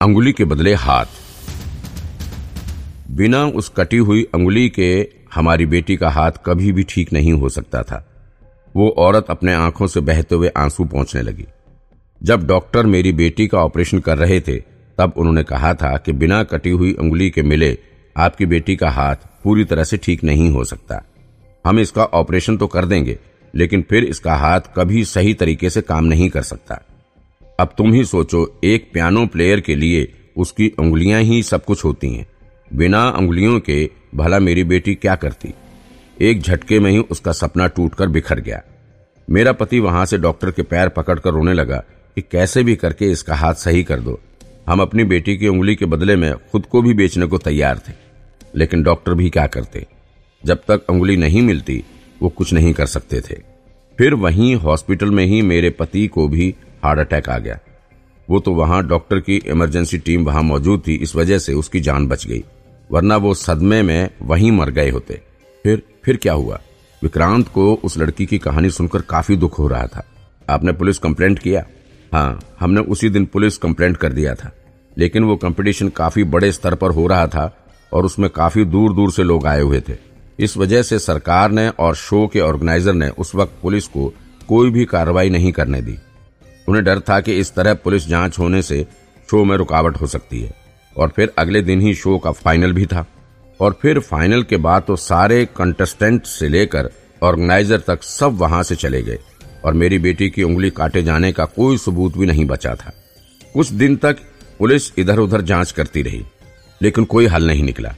अंगुली के बदले हाथ। बिना उस कटी हुई अंगुली के हमारी बेटी का हाथ कभी भी ठीक नहीं हो सकता था। वो औरत अपने आँखों से बहते हुए आँसू पहुँचने लगी। जब डॉक्टर मेरी बेटी का ऑपरेशन कर रहे थे, तब उन्होंने कहा था कि बिना कटी हुई अंगुली के मिले आपकी बेटी का हाथ पूरी तरह से ठीक नहीं हो सकता। हम इसका ऑपरेशन तो कर देंगे, लेकिन फिर इसका हाथ कभी सही तरीके से काम नहीं कर सकता। अब तुम ही सोचो, एक पियानो प्लेयर के लिए उसकी उंगलियाँ ही सब कुछ होती हैं। बिना उंगलियों के भला मेरी बेटी क्या करती? एक झटके में ही उसका सपना टूटकर बिखर गया। मेरा पति वहाँ से डॉक्टर के पैर पकड़कर रोने लगा कि कैसे भी करके इसका हाथ सही कर दो। हम अपनी बेटी की उंगली के बदले में खुद को भी बेचने को तैयार थे, लेकिन डॉक्टर भी क्या करते? जब तक उंगली नहीं मिलती, वो कुछ नहीं कर सकते थे। फिर वहीं हॉस्पिटल में ही मेरे पति को भी हार्ट अटैक आ गया। वो तो वहाँ डॉक्टर की इमरजेंसी टीम वहाँ मौजूद थी, इस वजह से उसकी जान बच गई। वरना वो सदमे में वहीं मर गए होते। फिर फिर क्या हुआ? विक्रांत को उस लड़की की कहानी सुनकर काफ़ी दुख हो रहा था। आपने पुलिस कंप्लेंट किया? हाँ हमने उसी दिन पुलिस कंप्लेंट कर दिया था। लेकिन वो कंपटीशन काफ़ी बड़े स्तर पर हो रहा था और उसमें काफ़ी दूर दूर से लोग आए हुए थे। इस वजह से सरकार ने और शो के ऑर्गेनाइजर ने उस वक्त पुलिस को कोई भी कार्रवाई नहीं करने दी। उन्हें डर था कि इस तरह पुलिस जाँच होने से शो में रुकावट हो सकती है। और फिर अगले दिन ही शो का फाइनल भी था। और फिर फाइनल के बाद तो सारे कंटेस्टेंट से लेकर ऑर्गेनाइजर तक सब वहाँ से चले गए। और मेरी बेटी की उंगली काटे जाने का कोई सबूत भी नहीं बचा था। कुछ दिन तक पुलिस इधर उधर जाँच करती रही, लेकिन कोई हल नहीं निकला।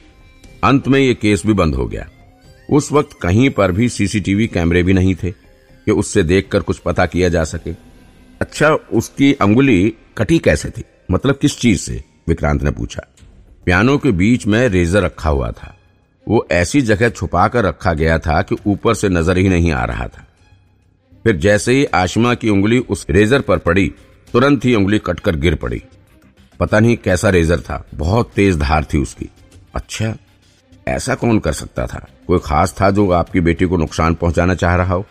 अंत में ये केस भी बंद हो गया। उस वक्त कहीं पर भी सीसीटीवी कैमरे भी नहीं थे, कि उससे देखकर कुछ पता किया जा सके। अच्छा उसकी अंगुली कटी कैसे थी? मतलब किस चीज़ से? विक्रांत ने पूछा। पियानो के बीच में रेजर रखा हुआ था। वो ऐसी जगह छुपा कर रखा गया था कि ऊपर से नज़र ही नहीं आ रहा था। फिर जैसे ही आशमा की उंगली उस रेजर पर पड़ी, तुरंत ही उंगली कटकर गिर पड़ी। पता नहीं कैसा रेजर था। बहुत तेज धार थी उसकी। अच्छा ऐसा कौन कर सकता था? कोई खास था जो आपकी बेटी को नुकसान पहुंचाना चाह रहा हो?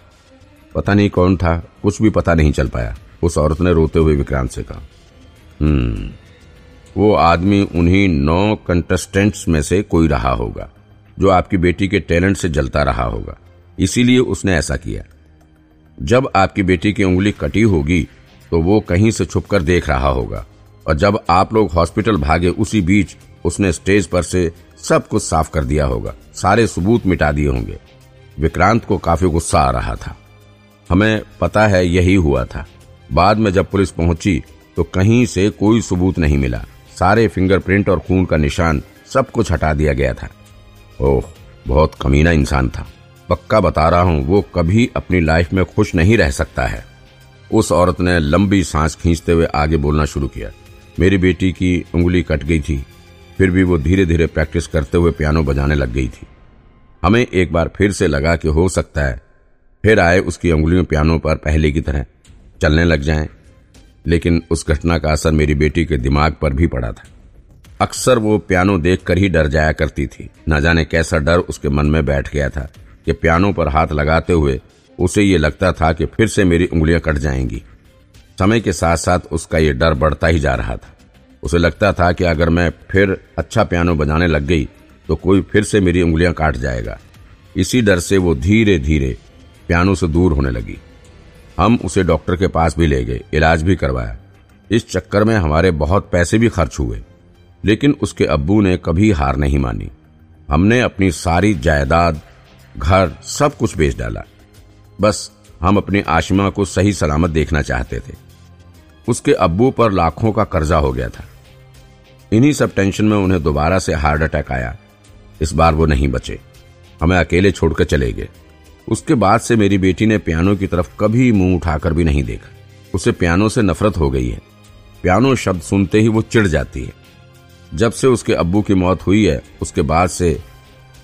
पता नहीं कौन था। कुछ भी पता नहीं चल पाया। उस औरत ने रोते हुए विक्रांत से कहा हम्म वो आदमी उन्हीं नौ कंटेस्टेंट्स में से कोई रहा होगा, जो आपकी बेटी के टैलेंट से जलता रहा होगा। इसीलिए उसने ऐसा किया। जब आपकी बेटी की उंगली कटी होगी तो वो कहीं से छुपकर देख रहा होगा। और जब आप लोग हॉस्पिटल भागे उसी बीच, उसने स्टेज पर से सब कुछ साफ़ कर दिया होगा। सारे सबूत मिटा दिए होंगे। विक्रांत को काफ़ी गुस्सा आ रहा था। हमें पता है यही हुआ था। बाद में जब पुलिस पहुँची तो कहीं से कोई सबूत नहीं मिला। सारे फिंगरप्रिंट और खून का निशान सब कुछ हटा दिया गया था। ओह, बहुत कमीना इंसान था। पक्का बता रहा हूँ, वो कभी अपनी लाइफ में खुश नहीं रह सकता है। उस औरत ने लंबी सांस खींचते हुए आगे बोलना शुरू किया। मेरी बेटी की उंगली कट गई थी, फिर भी वो धीरे धीरे प्रैक्टिस करते हुए पियानो बजाने लग गई थी। हमें एक बार फिर से लगा कि हो सकता है, फिर आए उसकी उंगलियों पियानो पर पहले की तरह। चलने लग जाएँ, लेकिन उस घटना का असर मेरी बेटी के दिमाग पर भी पड़ा था। अक्सर वो पियानो देखकर ही डर जाया करती थी। न जाने कैसा डर उसके मन में बैठ गया था कि पियानो पर हाथ लगाते हुए उसे ये लगता था कि फिर से मेरी उंगलियाँ कट जाएँगी। समय के साथ साथ उसका ये डर बढ़ता ही जा रहा था। उसे लगता था कि अगर मैं फिर अच्छा पियानो बजाने लग गई तो कोई फिर से मेरी उंगलियाँ काट जाएगा। इसी डर से वो धीरे धीरे पियानो से दूर होने लगी। हम उसे डॉक्टर के पास भी ले गए, इलाज भी करवाया। इस चक्कर में हमारे बहुत पैसे भी खर्च हुए, लेकिन उसके अब्बू ने कभी हार नहीं मानी। हमने अपनी सारी जायदाद, घर, सब कुछ बेच डाला। बस हम अपनी आशिमा को सही सलामत देखना चाहते थे। उसके अब्बू पर लाखों का कर्जा हो गया था। इन्हीं सब टेंशन में उन्हें दोबारा से हार्ट अटैक आया। इस बार वो नहीं बचे। हमें अकेले छोड़कर चले गए। उसके बाद से मेरी बेटी ने पियानो की तरफ़ कभी मुँह उठाकर भी नहीं देखा। उसे पियानो से नफरत हो गई है। पियानो शब्द सुनते ही वो चिढ़ जाती है। जब से उसके अब्बू की मौत हुई है, उसके बाद से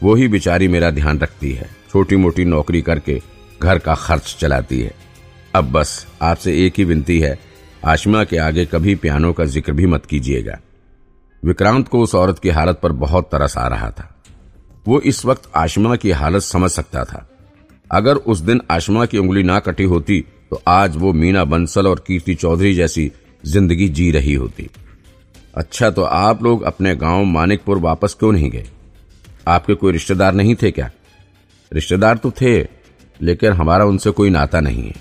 वो ही बेचारी मेरा ध्यान रखती है। छोटी मोटी नौकरी करके घर का खर्च चलाती है। अब बस आपसे एक ही विनती है, आशमा के आगे कभी पियानो का ज़िक्र भी मत कीजिएगा। विक्रांत को उस औरत की हालत पर बहुत तरस आ रहा था। वो इस वक्त आशमा की हालत समझ सकता था। अगर उस दिन आशमा की उंगली ना कटी होती तो आज वो मीना बंसल और कीर्ति चौधरी जैसी ज़िंदगी जी रही होती। अच्छा तो आप लोग अपने गाँव मानिकपुर वापस क्यों नहीं गए? आपके कोई रिश्तेदार नहीं थे क्या? रिश्तेदार तो थे, लेकिन हमारा उनसे कोई नाता नहीं है।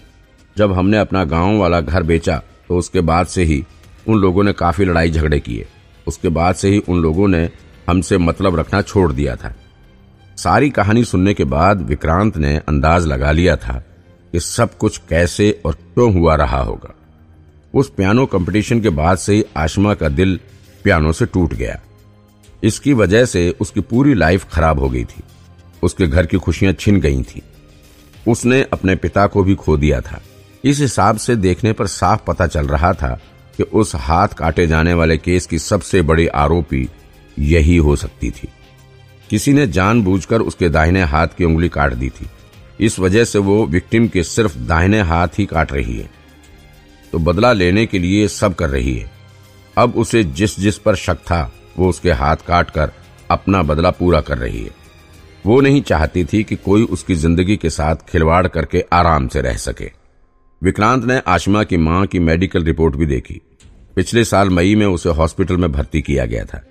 जब हमने अपना गाँव वाला घर बेचा तो उसके बाद से ही उन लोगों ने काफ़ी लड़ाई झगड़े किए। उसके बाद से ही उन लोगों ने हमसे मतलब रखना छोड़ दिया था। सारी कहानी सुनने के बाद विक्रांत ने अंदाज लगा लिया था कि सब कुछ कैसे और क्यों हुआ रहा होगा। उस पियानो कंपटीशन के बाद से ही आशमा का दिल पियानो से टूट गया। इसकी वजह से उसकी पूरी लाइफ खराब हो गई थी। उसके घर की खुशियाँ छिन गई थी। उसने अपने पिता को भी खो दिया था। इस हिसाब से देखने पर साफ़ पता चल रहा था कि उस हाथ काटे जाने वाले केस की सबसे बड़ी आरोपी यही हो सकती थी। किसी ने जानबूझकर उसके दाहिने हाथ की उंगली काट दी थी। इस वजह से वो विक्टिम के सिर्फ़ दाहिने हाथ ही काट रही है। तो बदला लेने के लिए सब कर रही है। अब उसे जिस जिस पर शक था, वो उसके हाथ काट कर अपना बदला पूरा कर रही है। वो नहीं चाहती थी कि कोई उसकी ज़िंदगी के साथ खिलवाड़ करके आराम से रह सके। विक्रांत ने आशमा की माँ की मेडिकल रिपोर्ट भी देखी। पिछले साल मई में उसे हॉस्पिटल में भर्ती किया गया था।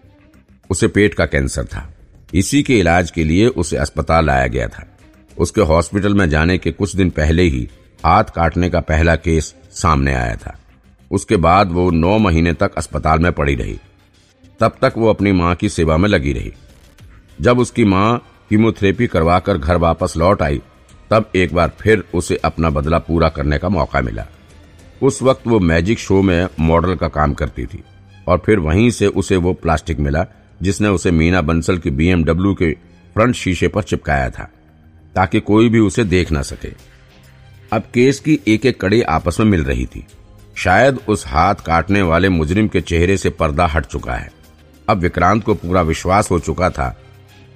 उसे पेट का कैंसर था। इसी के इलाज के लिए उसे अस्पताल लाया गया था। उसके हॉस्पिटल में जाने के कुछ दिन पहले ही हाथ काटने का पहला केस सामने आया था। उसके बाद वो नौ महीने तक अस्पताल में पड़ी रही। तब तक वो अपनी माँ की सेवा में लगी रही। जब उसकी माँ कीमोथेरेपी करवाकर घर वापस लौट आई, तब एक बार फिर उसे अपना बदला पूरा करने का मौका मिला। उस वक्त वो मैजिक शो में मॉडल का काम करती थी और फिर वहीं से उसे वो प्लास्टिक मिला जिसने उसे मीना बंसल की बीएमडब्ल्यू के फ्रंट शीशे पर चिपकाया था, ताकि कोई भी उसे देख ना सके। अब केस की एक एक कड़ी आपस में मिल रही थी। शायद उस हाथ काटने वाले मुजरिम के चेहरे से पर्दा हट चुका है। अब विक्रांत को पूरा विश्वास हो चुका था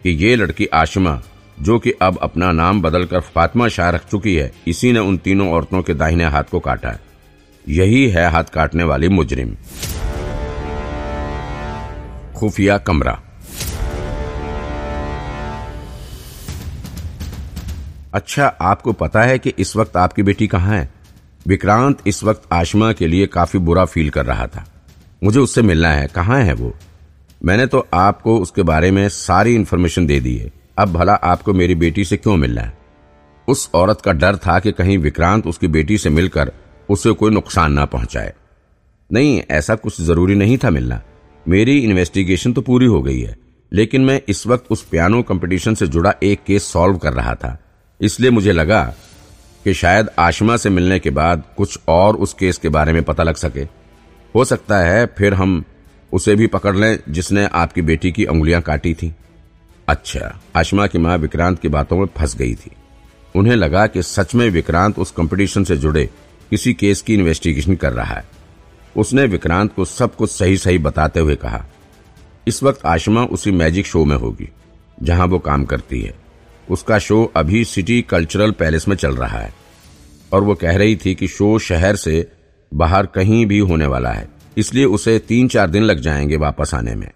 कि ये लड़की आशिमा, जो कि अब अपना नाम बदलकर फातिमा शाह रख चुकी है, इसी ने उन तीनों औरतों के दाहिने हाथ को काटा यही है हाथ काटने वाली मुजरिम। खुफिया कमरा। अच्छा आपको पता है कि इस वक्त आपकी बेटी कहाँ है? विक्रांत इस वक्त आशमा के लिए काफ़ी बुरा फील कर रहा था। मुझे उससे मिलना है। कहाँ है वो? मैंने तो आपको उसके बारे में सारी इन्फॉर्मेशन दे दी है। अब भला आपको मेरी बेटी से क्यों मिलना है? उस औरत का डर था कि कहीं विक्रांत उसकी बेटी से मिलकर उसे कोई नुकसान ना पहुँचाए। नहीं, ऐसा कुछ ज़रूरी नहीं था मिलना। मेरी इन्वेस्टिगेशन तो पूरी हो गई है, लेकिन मैं इस वक्त उस पियानो कंपटीशन से जुड़ा एक केस सॉल्व कर रहा था। इसलिए मुझे लगा कि शायद आशमा से मिलने के बाद कुछ और उस केस के बारे में पता लग सके। हो सकता है फिर हम उसे भी पकड़ लें जिसने आपकी बेटी की उंगलियाँ काटी थी। अच्छा आशमा की माँ विक्रांत की बातों में फंस गई थी। उन्हें लगा कि सच में विक्रांत उस कंपटीशन से जुड़े किसी केस की इन्वेस्टिगेशन कर रहा है। उसने विक्रांत को सब कुछ सही सही बताते हुए कहा, इस वक्त आशमा उसी मैजिक शो में होगी, जहाँ वो काम करती है। उसका शो अभी सिटी कल्चरल पैलेस में चल रहा है, और वो कह रही थी कि शो शहर से बाहर कहीं भी होने वाला है, इसलिए उसे तीन चार दिन लग जाएँगे वापस आने में।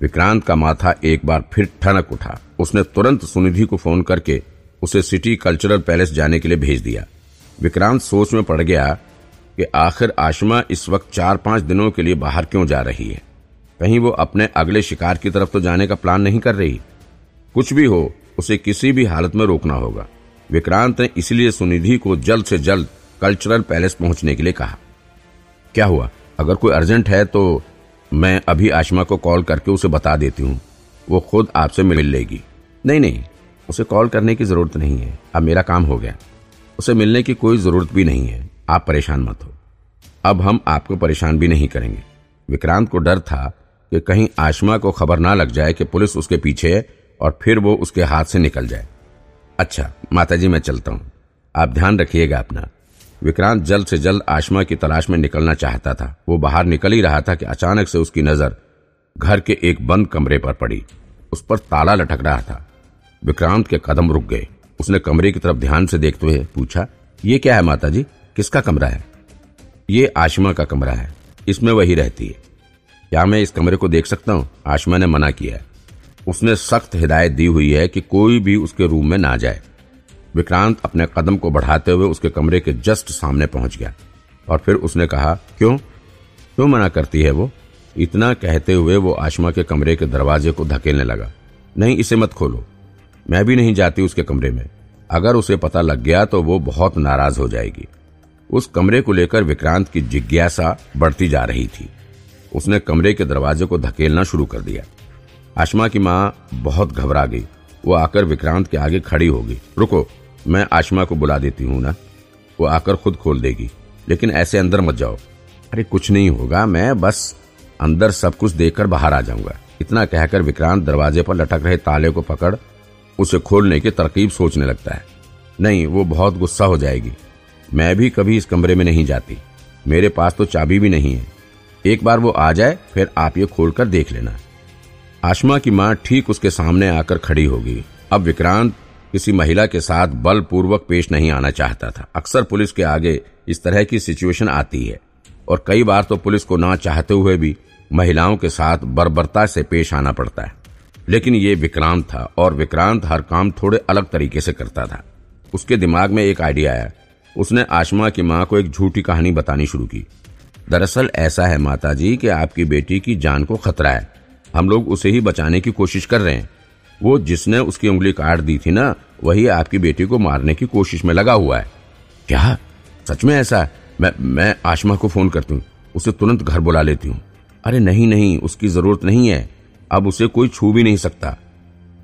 विक्रांत का माथा एक बार फिर ठनक उठा। उसने तुरंत सुनिधि को फ़ोन करके उसे सिटी कल्चरल पैलेस जाने के लिए भेज दिया। विक्रांत सोच में पड़ गया कि आखिर आशमा इस वक्त चार पाँच दिनों के लिए बाहर क्यों जा रही है? कहीं वो अपने अगले शिकार की तरफ़ तो जाने का प्लान नहीं कर रही? कुछ भी हो, उसे किसी भी हालत में रोकना होगा। विक्रांत ने इसलिए सुनिधि को जल्द से जल्द कल्चरल पैलेस पहुँचने के लिए कहा। क्या हुआ? अगर कोई अर्जेंट है तो मैं अभी आशमा को कॉल करके उसे बता देती हूँ। वो खुद आपसे मिल लेगी। नहीं नहीं, उसे कॉल करने की ज़रूरत नहीं है। अब मेरा काम हो गया। उसे मिलने की कोई ज़रूरत भी नहीं है। आप परेशान मत हो। अब हम आपको परेशान भी नहीं करेंगे। विक्रांत को डर था कि कहीं आशमा को खबर ना लग जाए कि पुलिस उसके पीछे है और फिर वो उसके हाथ से निकल जाए। अच्छा माताजी, मैं चलता हूँ। आप ध्यान रखिएगा अपना। विक्रांत जल्द से जल्द आशमा की तलाश में निकलना चाहता था। वो बाहर निकल ही रहा था कि अचानक से उसकी नज़र घर के एक बंद कमरे पर पड़ी। उस पर ताला लटक रहा था। विक्रांत के कदम रुक गए। उसने कमरे की तरफ़ ध्यान से देखते हुए पूछा, ये क्या है माता जी किसका कमरा है? ये आशमा का कमरा है। इसमें वही रहती है। क्या मैं इस कमरे को देख सकता हूँ? आशमा ने मना किया उसने सख्त हिदायत दी हुई है कि कोई भी उसके रूम में ना जाए। विक्रांत अपने कदम को बढ़ाते हुए उसके कमरे के जस्ट सामने पहुँच गया और फिर उसने कहा, क्यों? क्यों मना करती है वो? इतना कहते हुए वो आशमा के कमरे के दरवाजे को धकेलने लगा। नहीं, इसे मत खोलो। मैं भी नहीं जाती उसके कमरे में। अगर उसे पता लग गया तो वो बहुत नाराज़ हो जाएगी। उस कमरे को लेकर विक्रांत की जिज्ञासा बढ़ती जा रही थी। उसने कमरे के दरवाजे को धकेलना शुरू कर दिया। आशमा की माँ बहुत घबरा गई। वो आकर विक्रांत के आगे खड़ी होगी रुको, मैं आशमा को बुला देती हूँ ना? वो आकर खुद खोल देगी। लेकिन ऐसे अंदर मत जाओ। अरे कुछ नहीं होगा, मैं बस अंदर सब कुछ देखकर बाहर आ जाऊँगा। इतना कहकर विक्रांत दरवाजे पर लटक रहे ताले को पकड़, उसे खोलने की तरकीब सोचने लगता है। नहीं, वो बहुत गुस्सा हो जाएगी। मैं भी कभी इस कमरे में नहीं जाती। मेरे पास तो चाबी भी नहीं है। एक बार वो आ जाए, फिर आप ये खोलकर देख लेना। आशमा की माँ ठीक उसके सामने आकर खड़ी होगी। अब विक्रांत किसी महिला के साथ बलपूर्वक पेश नहीं आना चाहता था। अक्सर पुलिस के आगे इस तरह की सिचुएशन आती है। और कई बार तो पुलिस को ना चाहते हुए भी महिलाओं के साथ बर्बरता से पेश आना पड़ता है। लेकिन ये विक्रांत था और विक्रांत हर काम थोड़े अलग तरीके से करता था। उसके दिमाग में एक आइडिया आया। उसने आशमा की माँ को एक झूठी कहानी बतानी शुरू की। दरअसल ऐसा है माताजी कि आपकी बेटी की जान को खतरा है। हम लोग उसे ही बचाने की कोशिश कर रहे हैं। वो जिसने उसकी उंगली काट दी थी ना, वही आपकी बेटी को मारने की कोशिश में लगा हुआ है। क्या? सच में ऐसा है? मैं मैं आशमा को फ़ोन करती हूँ। उसे तुरंत घर बुला लेती हूँ। अरे नहीं नहीं, उसकी ज़रूरत नहीं है। अब उसे कोई छू भी नहीं सकता।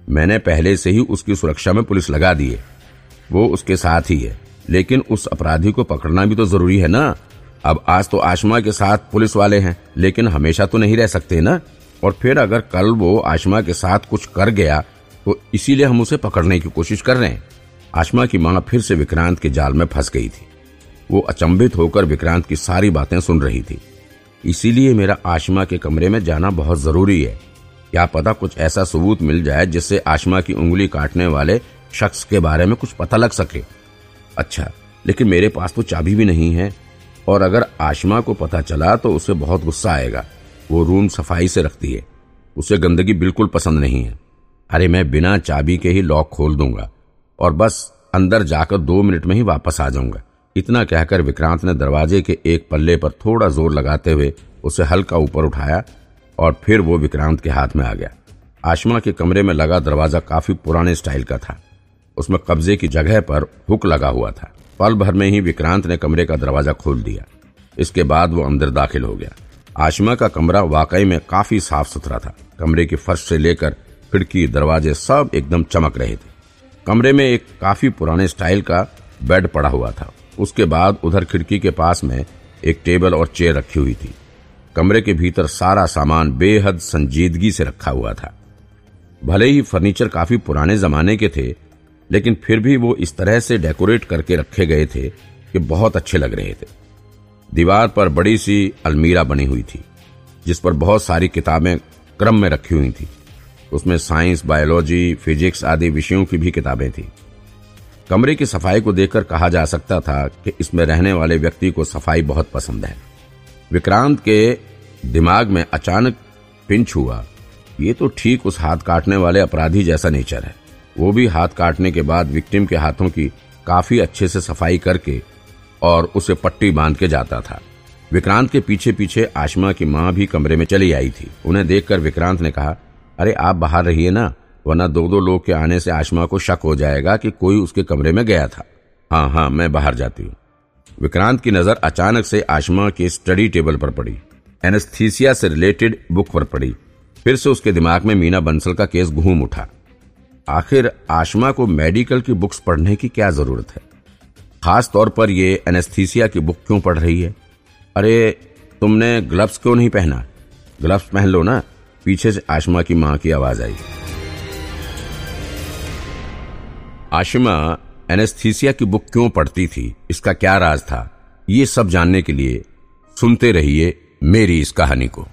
मैंने पहले से ही उसकी सुरक्षा में पुलिस लगा दी है। वो उसके साथ ही है। लेकिन उस अपराधी को पकड़ना भी तो ज़रूरी है ना? अब आज तो आशमा के साथ पुलिस वाले हैं, लेकिन हमेशा तो नहीं रह सकते, ना? और फिर अगर कल वो आशमा के साथ कुछ कर गया तो इसीलिए हम उसे पकड़ने की कोशिश कर रहे हैं। आशमा की माँ फिर से विक्रांत के जाल में फंस गई थी। वो अचंभित होकर विक्रांत की सारी बातें सुन रही थी। इसीलिए मेरा आशमा के कमरे में जाना बहुत ज़रूरी है। क्या पता कुछ ऐसा सबूत मिल जाए जिससे आशमा की उंगली काटने वाले शख्स के बारे में कुछ पता लग सके। अच्छा लेकिन मेरे पास तो चाबी भी नहीं है, और अगर आशमा को पता चला तो उसे बहुत गुस्सा आएगा। वो रूम सफ़ाई से रखती है। उसे गंदगी बिल्कुल पसंद नहीं है। अरे, मैं बिना चाबी के ही लॉक खोल दूँगा, और बस अंदर जाकर दो मिनट में ही वापस आ जाऊँगा। इतना कहकर विक्रांत ने दरवाजे के एक पल्ले पर थोड़ा ज़ोर लगाते हुए उसे हल्का ऊपर उठाया, और फिर वो विक्रांत के हाथ में आ गया। आशमा के कमरे में लगा दरवाज़ा काफ़ी पुराने स्टाइल का था। उसमें कब्जे की जगह पर हुक लगा हुआ था। पल भर में ही विक्रांत ने कमरे का दरवाज़ा खोल दिया। इसके बाद वो अंदर दाखिल हो गया। आशमा का कमरा वाकई में काफ़ी साफ़ सुथरा था। कमरे की फर्श से लेकर खिड़की, दरवाजे सब एकदम चमक रहे थे। कमरे में एक काफ़ी पुराने स्टाइल का बेड पड़ा हुआ था। उसके बाद उधर खिड़की के पास में एक टेबल और चेयर रखी हुई थी। कमरे के भीतर सारा सामान बेहद संजीदगी से रखा हुआ था। भले ही फर्नीचर काफ़ी पुराने जमाने के थे लेकिन फिर भी वो इस तरह से डेकोरेट करके रखे गए थे कि बहुत अच्छे लग रहे थे। दीवार पर बड़ी सी अलमीरा बनी हुई थी, जिस पर बहुत सारी किताबें क्रम में रखी हुई थी। उसमें साइंस, बायोलॉजी, फिजिक्स आदि विषयों की भी किताबें थी। कमरे की सफ़ाई को देखकर कहा जा सकता था कि इसमें रहने वाले व्यक्ति को सफ़ाई बहुत पसंद है। विक्रांत के दिमाग में अचानक पिंच हुआ, ये तो ठीक उस हाथ काटने वाले अपराधी जैसा नेचर है। वो भी हाथ काटने के बाद विक्टिम के हाथों की काफ़ी अच्छे से सफ़ाई करके और उसे पट्टी बाँध के जाता था। विक्रांत के पीछे पीछे आशमा की माँ भी कमरे में चली आई थी। उन्हें देखकर विक्रांत ने कहा, अरे, आप बाहर रहिए ना, वरना दो दो लोग के आने से आशमा को शक हो जाएगा कि कोई उसके कमरे में गया था। हाँ हाँ मैं बाहर जाती हूँ। विक्रांत की नज़र अचानक से आशमा के स्टडी टेबल पर पड़ी। एनेस्थीसिया से रिलेटेड बुक पर पड़ी। फिर से उसके दिमाग में मीना बंसल का केस घूम उठा। आखिर आशमा को मेडिकल की बुक्स पढ़ने की क्या ज़रूरत है? खास तौर पर ये एनेस्थीसिया की बुक क्यों पढ़ रही है? अरे, तुमने ग्लव्स क्यों नहीं पहना? ग्लव्स पहन लो ना। पीछे से आशमा की माँ की आवाज़ आई। आशिमा एनेस्थीसिया की बुक क्यों पढ़ती थी? इसका क्या राज था? ये सब जानने के लिए सुनते रहिए मेरी इस कहानी को।